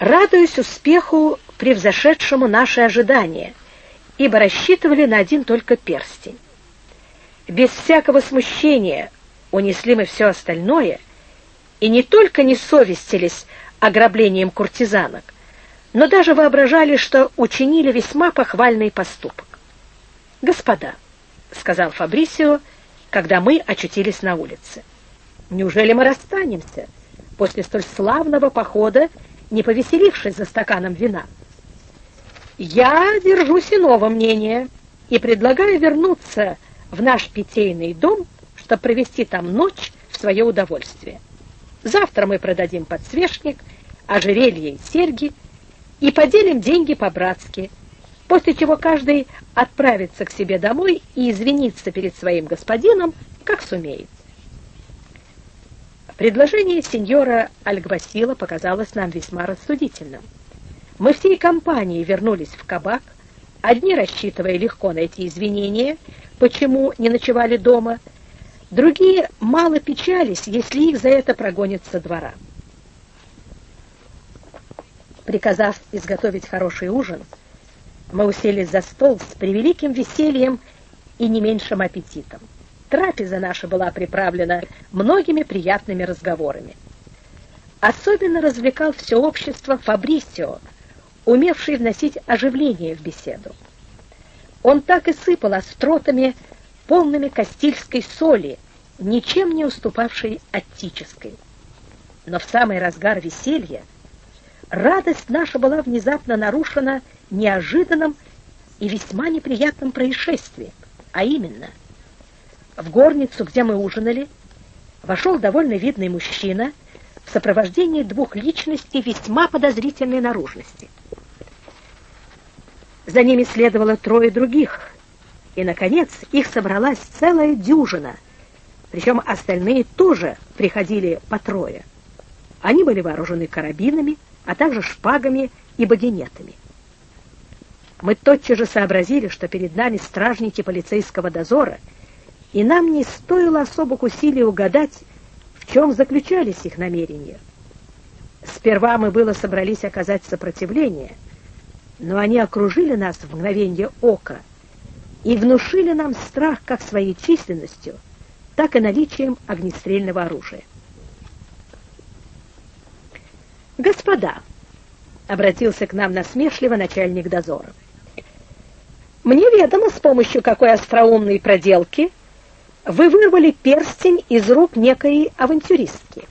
радуясь успеху, превзошедшему наши ожидания, ибо рассчитывали на один только перстень. Без всякого смущения унесли мы все остальное и не только не совестились ограблением куртизанок, но даже воображали, что учинили весьма похвальный поступок. «Господа», — сказал Фабрисио, когда мы очутились на улице, — «неужели мы расстанемся после столь славного похода, не повеселившись за стаканом вина?» «Я держусь иного мнения и предлагаю вернуться в наш питейный дом, чтобы провести там ночь в свое удовольствие. Завтра мы продадим подсвечник, ожерелье и серьги и поделим деньги по-братски, после чего каждый отправится к себе домой и извинится перед своим господином, как сумеет. Предложение сеньора Альгвасила показалось нам весьма рассудительным. Мы всей компанией вернулись в кабак, одни рассчитывая легко найти извинения, почему не ночевали дома, другие мало печались, если их за это прогонят со двора. Приказав изготовить хороший ужин, мы уселись за стол с превеликим весельем и не меньшим аппетитом. Трапеза наша была приправлена многими приятными разговорами. Особенно развлекал все общество Фабрисио, умевший вносить оживление в беседу. Он так и сыпал остротами, полными кастильской соли, ничем не уступавшей аттической. Но в самый разгар веселья радость наша была внезапно нарушена неожиданным и весьма неприятным происшествием, а именно в горницу, где мы ужинали, вошел довольно видный мужчина в сопровождении двух личностей весьма подозрительной наружности. За ними следовало трое других, и, наконец, их собралась целая дюжина, причем остальные тоже приходили по трое. Они были вооружены карабинами, а также шпагами и багинетами. Мы тотчас же сообразили, что перед нами стражники полицейского дозора, и нам не стоило особых усилий угадать, в чем заключались их намерения. Сперва мы было собрались оказать сопротивление — но они окружили нас в мгновение ока и внушили нам страх как своей численностью, так и наличием огнестрельного оружия. «Господа!» — обратился к нам насмешливо начальник дозора. «Мне ведомо, с помощью какой остроумной проделки вы вырвали перстень из рук некой авантюристки.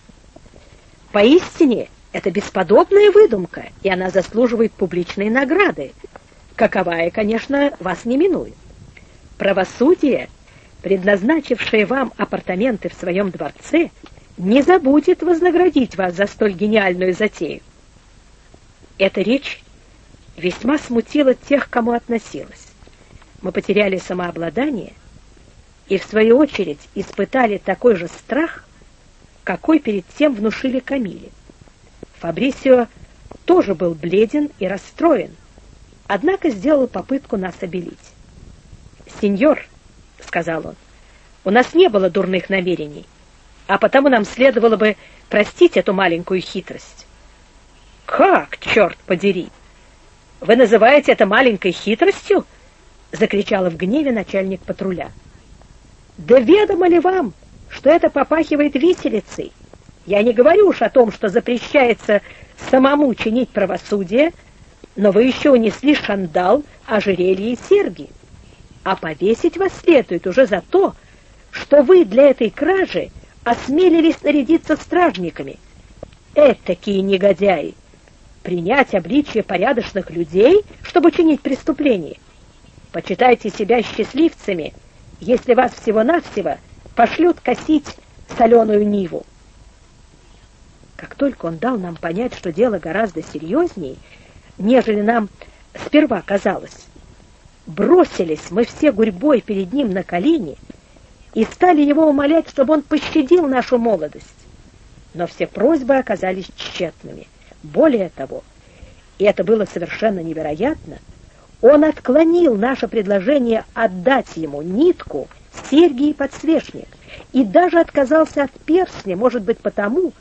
Поистине, это бесподобная выдумка, и она заслуживает публичной награды. Каковая, конечно, вас не минует. Правосудие, предназначившее вам апартаменты в своем дворце, не забудет вознаградить вас за столь гениальную затею. Эта речь весьма смутила тех, кому относилась. Мы потеряли самообладание и, в свою очередь, испытали такой же страх, какой перед тем внушили Камиле. Фабрисио тоже был бледен и расстроен, однако сделал попытку нас обелить. «Сеньор», — сказал он, — «у нас не было дурных намерений, а потому нам следовало бы простить эту маленькую хитрость». «Как, черт подери! Вы называете это маленькой хитростью?» — закричала в гневе начальник патруля. «Да ведомо ли вам, что это попахивает виселицей?» Я не говорю уж о том, что запрещается самому чинить правосудие, но вы еще унесли шандал, ожерелье и серьги. А повесить вас следует уже за то, что вы для этой кражи осмелились нарядиться стражниками. Этакие негодяи! Принять обличие порядочных людей, чтобы чинить преступление. Почитайте себя счастливцами, если вас всего-навсего пошлют косить соленую ниву. Как только он дал нам понять, что дело гораздо серьезнее, нежели нам сперва казалось, бросились мы все гурьбой перед ним на колени и стали его умолять, чтобы он пощадил нашу молодость. Но все просьбы оказались тщетными. Более того, и это было совершенно невероятно, он отклонил наше предложение отдать ему нитку, серьги и подсвечник, и даже отказался от перстня, может быть, потому,